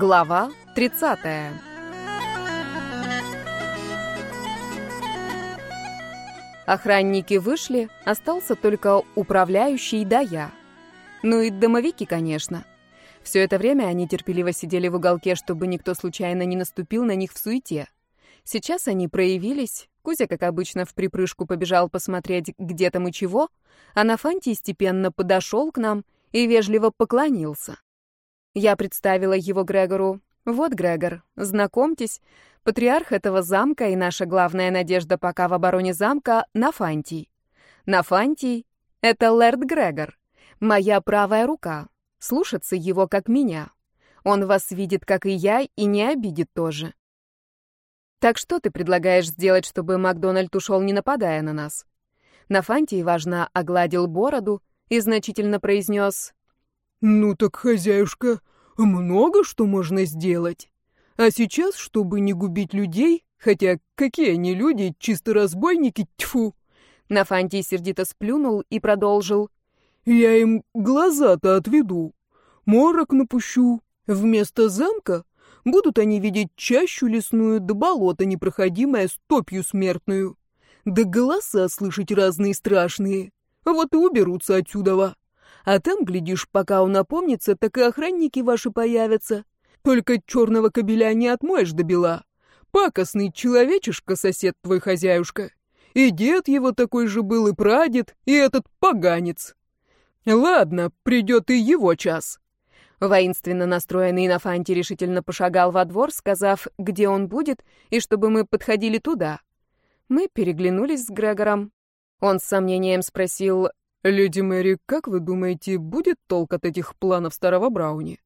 Глава 30. Охранники вышли, остался только управляющий да я. Ну и домовики, конечно. Все это время они терпеливо сидели в уголке, чтобы никто случайно не наступил на них в суете. Сейчас они проявились. Кузя, как обычно, в припрыжку побежал посмотреть, где там и чего, а Нафантий степенно подошел к нам и вежливо поклонился. Я представила его Грегору. «Вот, Грегор, знакомьтесь, патриарх этого замка и наша главная надежда пока в обороне замка — Нафантий. Нафантий — это Лэрд Грегор, моя правая рука, слушаться его как меня. Он вас видит, как и я, и не обидит тоже. Так что ты предлагаешь сделать, чтобы Макдональд ушел, не нападая на нас? Нафантий, важно, огладил бороду и значительно произнес «Ну так, хозяюшка, много что можно сделать. А сейчас, чтобы не губить людей, хотя какие они люди, чисто разбойники, тьфу!» Нафантий сердито сплюнул и продолжил. «Я им глаза-то отведу, морок напущу. Вместо замка будут они видеть чащу лесную да болото непроходимое с топью смертную. Да голоса слышать разные страшные. Вот и уберутся отсюда. А там, глядишь, пока он напомнится, так и охранники ваши появятся. Только черного кобеля не отмоешь до бела. Пакостный человечишка, сосед твой хозяюшка. И дед его такой же был, и прадед, и этот поганец. Ладно, придет и его час. Воинственно настроенный Нафанти решительно пошагал во двор, сказав, где он будет, и чтобы мы подходили туда. Мы переглянулись с Грегором. Он с сомнением спросил, «Леди Мэри, как вы думаете, будет толк от этих планов старого Брауни?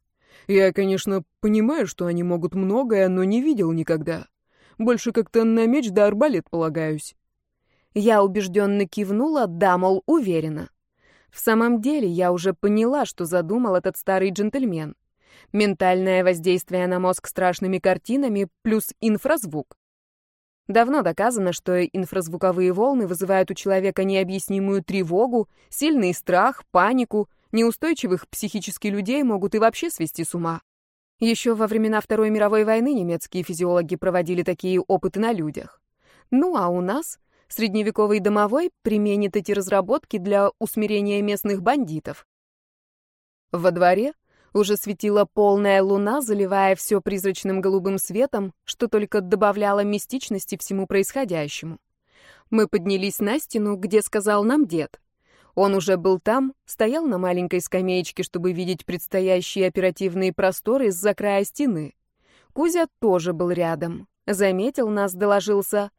Я, конечно, понимаю, что они могут многое, но не видел никогда. Больше как-то на меч да арбалет полагаюсь». Я убежденно кивнула, да, мол, уверена. В самом деле, я уже поняла, что задумал этот старый джентльмен. Ментальное воздействие на мозг страшными картинами плюс инфразвук. Давно доказано, что инфразвуковые волны вызывают у человека необъяснимую тревогу, сильный страх, панику, неустойчивых психически людей могут и вообще свести с ума. Еще во времена Второй мировой войны немецкие физиологи проводили такие опыты на людях. Ну а у нас средневековый домовой применит эти разработки для усмирения местных бандитов. Во дворе уже светила полная луна, заливая все призрачным голубым светом, что только добавляло мистичности всему происходящему. Мы поднялись на стену, где сказал нам дед. Он уже был там, стоял на маленькой скамеечке, чтобы видеть предстоящие оперативные просторы из-за края стены. Кузя тоже был рядом. Заметил нас, доложился.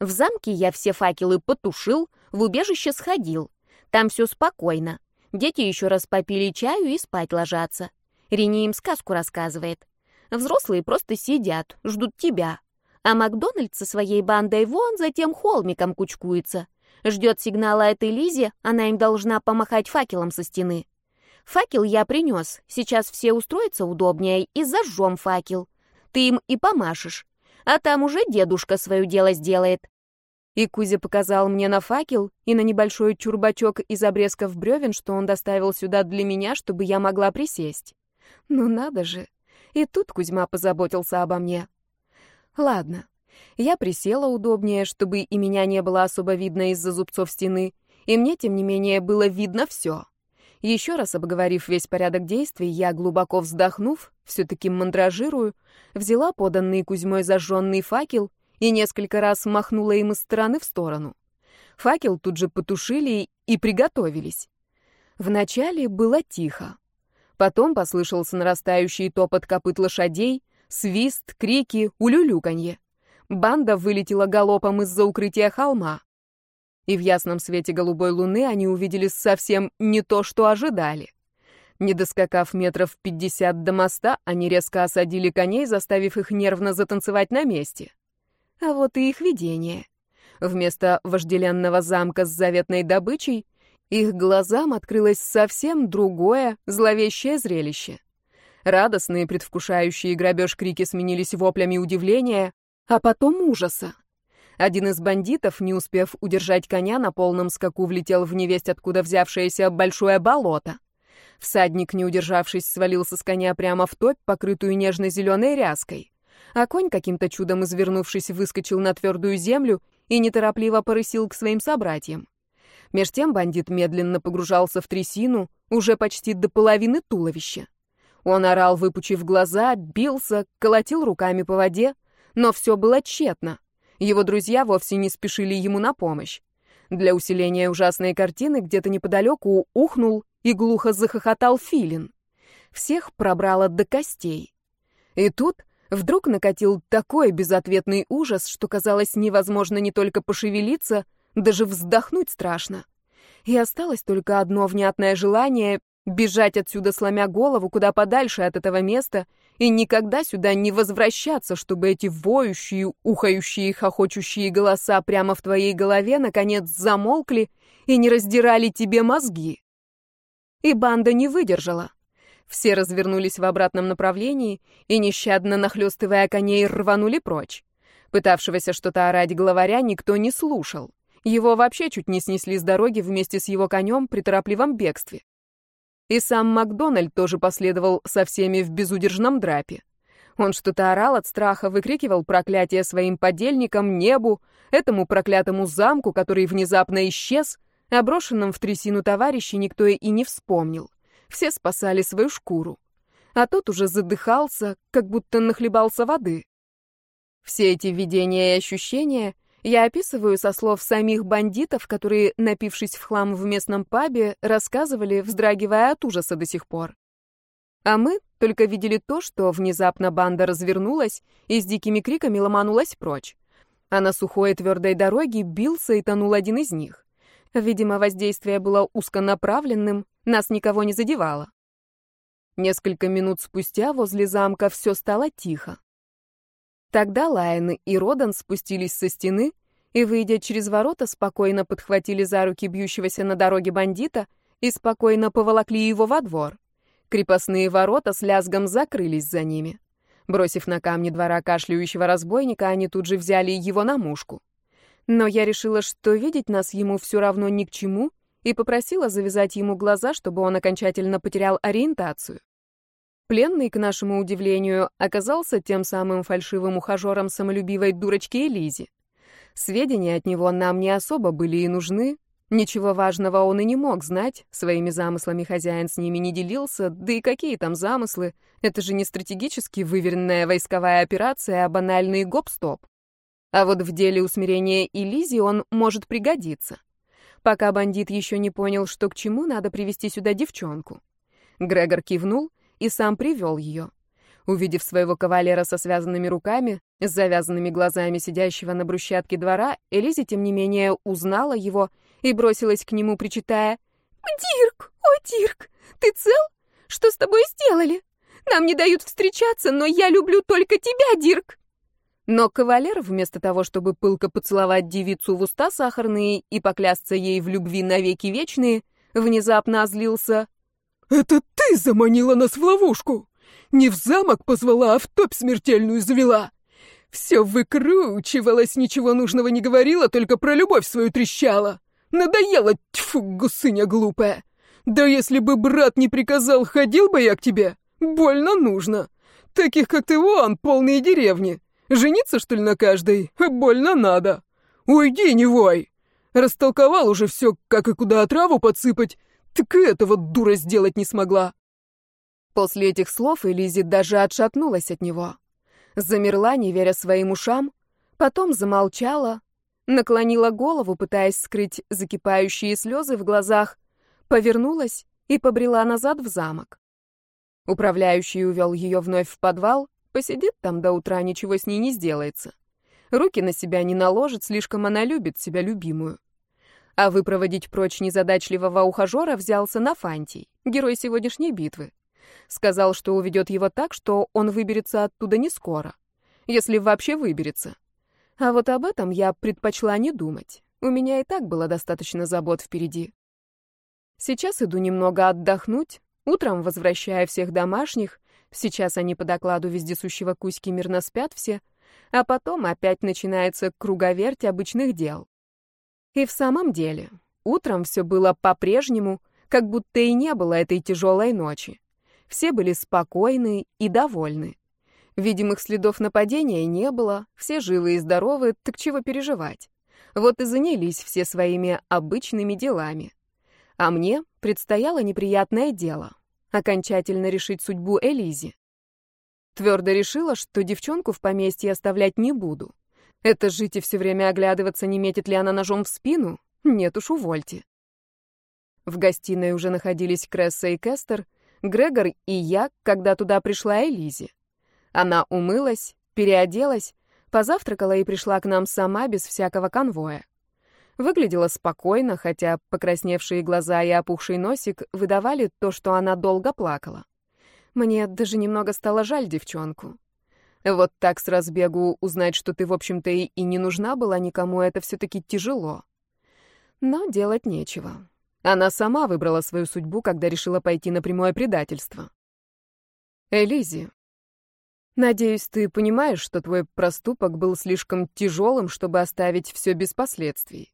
«В замке я все факелы потушил, в убежище сходил. Там все спокойно. Дети еще раз попили чаю и спать ложатся. Рини им сказку рассказывает. Взрослые просто сидят, ждут тебя. А Макдональд со своей бандой вон за тем холмиком кучкуется. Ждет сигнала этой Лизе, она им должна помахать факелом со стены. Факел я принес, сейчас все устроятся удобнее и зажжем факел. Ты им и помашешь. А там уже дедушка свое дело сделает. И Кузя показал мне на факел и на небольшой чурбачок из обрезков бревен, что он доставил сюда для меня, чтобы я могла присесть. Ну надо же. И тут Кузьма позаботился обо мне. Ладно. Я присела удобнее, чтобы и меня не было особо видно из-за зубцов стены, и мне, тем не менее, было видно все. Еще раз обговорив весь порядок действий, я, глубоко вздохнув, все-таки мандражирую, взяла поданный Кузьмой зажженный факел и несколько раз махнула им из стороны в сторону. Факел тут же потушили и приготовились. Вначале было тихо. Потом послышался нарастающий топот копыт лошадей, свист, крики, улюлюканье. Банда вылетела галопом из-за укрытия холма. И в ясном свете голубой луны они увидели совсем не то, что ожидали. Не доскакав метров пятьдесят до моста, они резко осадили коней, заставив их нервно затанцевать на месте. А вот и их видение. Вместо вожделенного замка с заветной добычей их глазам открылось совсем другое, зловещее зрелище. Радостные, предвкушающие грабеж крики сменились воплями удивления, а потом ужаса. Один из бандитов, не успев удержать коня, на полном скаку влетел в невесть, откуда взявшееся большое болото. Всадник, не удержавшись, свалился с коня прямо в топь, покрытую нежно-зеленой ряской. А конь, каким-то чудом извернувшись, выскочил на твердую землю и неторопливо порысил к своим собратьям. Меж тем бандит медленно погружался в трясину, уже почти до половины туловища. Он орал, выпучив глаза, бился, колотил руками по воде, но все было тщетно. Его друзья вовсе не спешили ему на помощь. Для усиления ужасной картины где-то неподалеку ухнул и глухо захохотал филин. Всех пробрало до костей. И тут вдруг накатил такой безответный ужас, что казалось невозможно не только пошевелиться, даже вздохнуть страшно. И осталось только одно внятное желание бежать отсюда, сломя голову, куда подальше от этого места, и никогда сюда не возвращаться, чтобы эти воющие, ухающие, хохочущие голоса прямо в твоей голове наконец замолкли и не раздирали тебе мозги. И банда не выдержала. Все развернулись в обратном направлении и, нещадно нахлёстывая коней, рванули прочь. Пытавшегося что-то орать главаря никто не слушал. Его вообще чуть не снесли с дороги вместе с его конем при торопливом бегстве. И сам Макдональд тоже последовал со всеми в безудержном драпе. Он что-то орал от страха, выкрикивал проклятие своим подельникам, небу, этому проклятому замку, который внезапно исчез, о брошенном в трясину товарище никто и не вспомнил. Все спасали свою шкуру. А тот уже задыхался, как будто нахлебался воды. Все эти видения и ощущения — я описываю со слов самих бандитов, которые, напившись в хлам в местном пабе, рассказывали, вздрагивая от ужаса до сих пор. А мы только видели то, что внезапно банда развернулась и с дикими криками ломанулась прочь. А на сухой и твердой дороге бился и тонул один из них. Видимо, воздействие было узконаправленным, нас никого не задевало. Несколько минут спустя возле замка все стало тихо. Тогда Лайны и Родан спустились со стены и, выйдя через ворота, спокойно подхватили за руки бьющегося на дороге бандита и спокойно поволокли его во двор. Крепостные ворота с лязгом закрылись за ними. Бросив на камни двора кашляющего разбойника, они тут же взяли его на мушку. Но я решила, что видеть нас ему все равно ни к чему, и попросила завязать ему глаза, чтобы он окончательно потерял ориентацию. Пленный, к нашему удивлению, оказался тем самым фальшивым ухажером самолюбивой дурочки Элизи. Сведения от него нам не особо были и нужны. Ничего важного он и не мог знать, своими замыслами хозяин с ними не делился, да и какие там замыслы, это же не стратегически выверенная войсковая операция, а банальный гоп-стоп. А вот в деле усмирения Элизи он может пригодиться. Пока бандит еще не понял, что к чему, надо привести сюда девчонку. Грегор кивнул, и сам привел ее. Увидев своего кавалера со связанными руками, с завязанными глазами сидящего на брусчатке двора, Элизи, тем не менее, узнала его и бросилась к нему, причитая, «Дирк! О, Дирк! Ты цел? Что с тобой сделали? Нам не дают встречаться, но я люблю только тебя, Дирк!» Но кавалер, вместо того, чтобы пылко поцеловать девицу в уста сахарные и поклясться ей в любви навеки вечные, внезапно озлился. «Это ты заманила нас в ловушку! Не в замок позвала, а в топь смертельную завела! Все выкручивалась, ничего нужного не говорила, только про любовь свою трещала! Надоело, тьфу, гусыня глупая! Да если бы брат не приказал, ходил бы я к тебе! Больно нужно! Таких, как ты, вон, полные деревни! Жениться, что ли, на каждой? Больно надо! Уйди, не вой! Растолковал уже все, как и куда отраву подсыпать, так и этого дура сделать не смогла. После этих слов Элизи даже отшатнулась от него. Замерла, не веря своим ушам, потом замолчала, наклонила голову, пытаясь скрыть закипающие слезы в глазах, повернулась и побрела назад в замок. Управляющий увел ее вновь в подвал, посидит там до утра, ничего с ней не сделается. Руки на себя не наложит, слишком она любит себя любимую. А выпроводить прочь незадачливого ухажера взялся на Фантий, герой сегодняшней битвы. Сказал, что уведет его так, что он выберется оттуда не скоро. Если вообще выберется. А вот об этом я предпочла не думать. У меня и так было достаточно забот впереди. Сейчас иду немного отдохнуть, утром возвращаю всех домашних, сейчас они по докладу вездесущего Кузьки мирно спят все, а потом опять начинается круговерть обычных дел. И в самом деле, утром все было по-прежнему, как будто и не было этой тяжелой ночи. Все были спокойны и довольны. Видимых следов нападения не было, все живы и здоровы, так чего переживать? Вот и занялись все своими обычными делами. А мне предстояло неприятное дело — окончательно решить судьбу Элизи. Твердо решила, что девчонку в поместье оставлять не буду. Это жить и все время оглядываться, не метит ли она ножом в спину? Нет уж, увольте. В гостиной уже находились Кресса и Кестер, Грегор и я, когда туда пришла Элизи. Она умылась, переоделась, позавтракала и пришла к нам сама без всякого конвоя. Выглядела спокойно, хотя покрасневшие глаза и опухший носик выдавали то, что она долго плакала. Мне даже немного стало жаль девчонку. Вот так с разбегу узнать, что ты, в общем-то, и, не нужна была никому, это все-таки тяжело. Но делать нечего. Она сама выбрала свою судьбу, когда решила пойти на прямое предательство. Элизи, надеюсь, ты понимаешь, что твой проступок был слишком тяжелым, чтобы оставить все без последствий.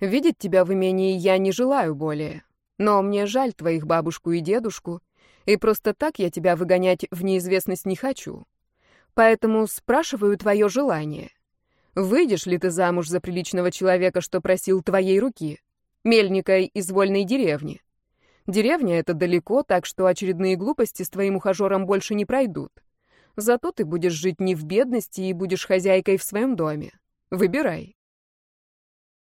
Видеть тебя в имении я не желаю более, но мне жаль твоих бабушку и дедушку, и просто так я тебя выгонять в неизвестность не хочу. Поэтому спрашиваю твое желание. Выйдешь ли ты замуж за приличного человека, что просил твоей руки? Мельника из вольной деревни. Деревня — это далеко, так что очередные глупости с твоим ухажером больше не пройдут. Зато ты будешь жить не в бедности и будешь хозяйкой в своем доме. Выбирай.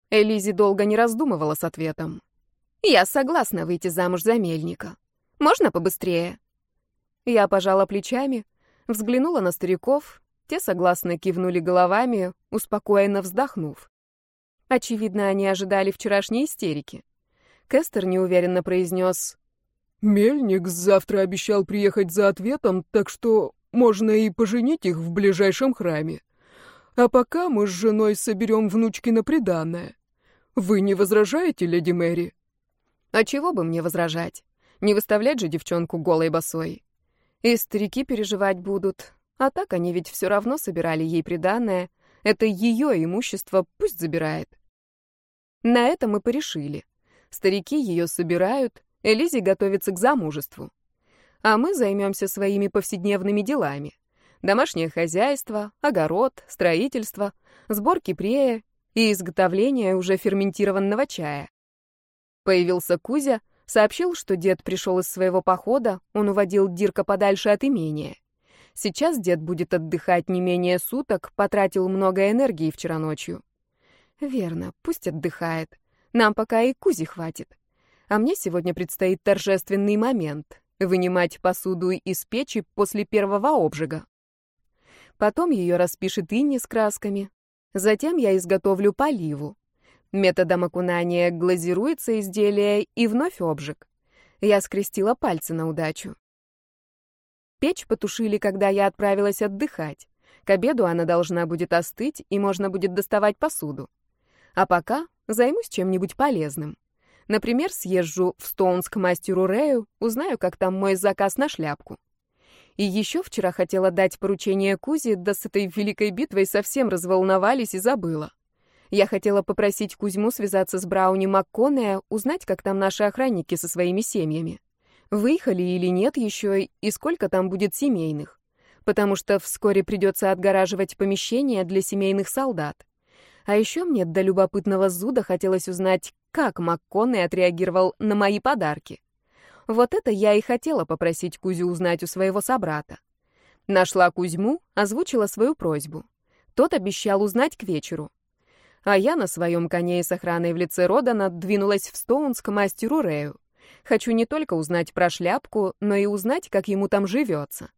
Элизи долго не раздумывала с ответом. «Я согласна выйти замуж за мельника. Можно побыстрее?» Я пожала плечами, взглянула на стариков, те согласно кивнули головами, успокоенно вздохнув. Очевидно, они ожидали вчерашней истерики. Кестер неуверенно произнес «Мельник завтра обещал приехать за ответом, так что можно и поженить их в ближайшем храме. А пока мы с женой соберем внучки на приданное. Вы не возражаете, леди Мэри?» «А чего бы мне возражать? Не выставлять же девчонку голой босой. И старики переживать будут. А так они ведь все равно собирали ей приданное. Это ее имущество, пусть забирает. На это мы порешили. Старики ее собирают, Элизи готовится к замужеству. А мы займемся своими повседневными делами. Домашнее хозяйство, огород, строительство, сбор кипрея и изготовление уже ферментированного чая. Появился Кузя — Сообщил, что дед пришел из своего похода, он уводил Дирка подальше от имения. Сейчас дед будет отдыхать не менее суток, потратил много энергии вчера ночью. Верно, пусть отдыхает. Нам пока и Кузи хватит. А мне сегодня предстоит торжественный момент — вынимать посуду из печи после первого обжига. Потом ее распишет Инни с красками. Затем я изготовлю поливу. Методом окунания глазируется изделие и вновь обжиг. Я скрестила пальцы на удачу. Печь потушили, когда я отправилась отдыхать. К обеду она должна будет остыть, и можно будет доставать посуду. А пока займусь чем-нибудь полезным. Например, съезжу в Стоунс к мастеру Рэю, узнаю, как там мой заказ на шляпку. И еще вчера хотела дать поручение Кузе, да с этой великой битвой совсем разволновались и забыла. Я хотела попросить Кузьму связаться с Брауни МакКоннея, узнать, как там наши охранники со своими семьями. Выехали или нет еще, и сколько там будет семейных. Потому что вскоре придется отгораживать помещения для семейных солдат. А еще мне до любопытного зуда хотелось узнать, как МакКонней отреагировал на мои подарки. Вот это я и хотела попросить Кузю узнать у своего собрата. Нашла Кузьму, озвучила свою просьбу. Тот обещал узнать к вечеру а я на своем коне и с охраной в лице Родана двинулась в Стоунс к мастеру Рэю. Хочу не только узнать про шляпку, но и узнать, как ему там живется.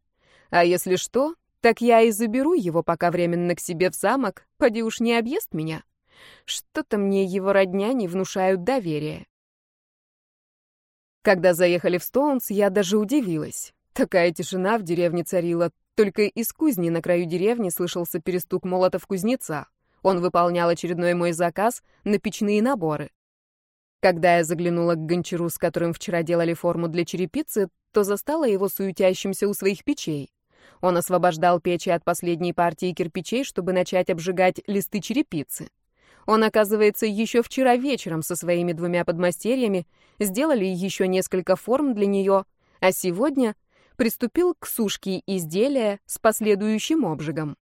А если что, так я и заберу его пока временно к себе в замок, поди уж не объест меня. Что-то мне его родня не внушают доверия. Когда заехали в Стоунс, я даже удивилась. Такая тишина в деревне царила, только из кузни на краю деревни слышался перестук молотов кузнеца. Он выполнял очередной мой заказ на печные наборы. Когда я заглянула к гончару, с которым вчера делали форму для черепицы, то застала его суетящимся у своих печей. Он освобождал печи от последней партии кирпичей, чтобы начать обжигать листы черепицы. Он, оказывается, еще вчера вечером со своими двумя подмастерьями сделали еще несколько форм для нее, а сегодня приступил к сушке изделия с последующим обжигом.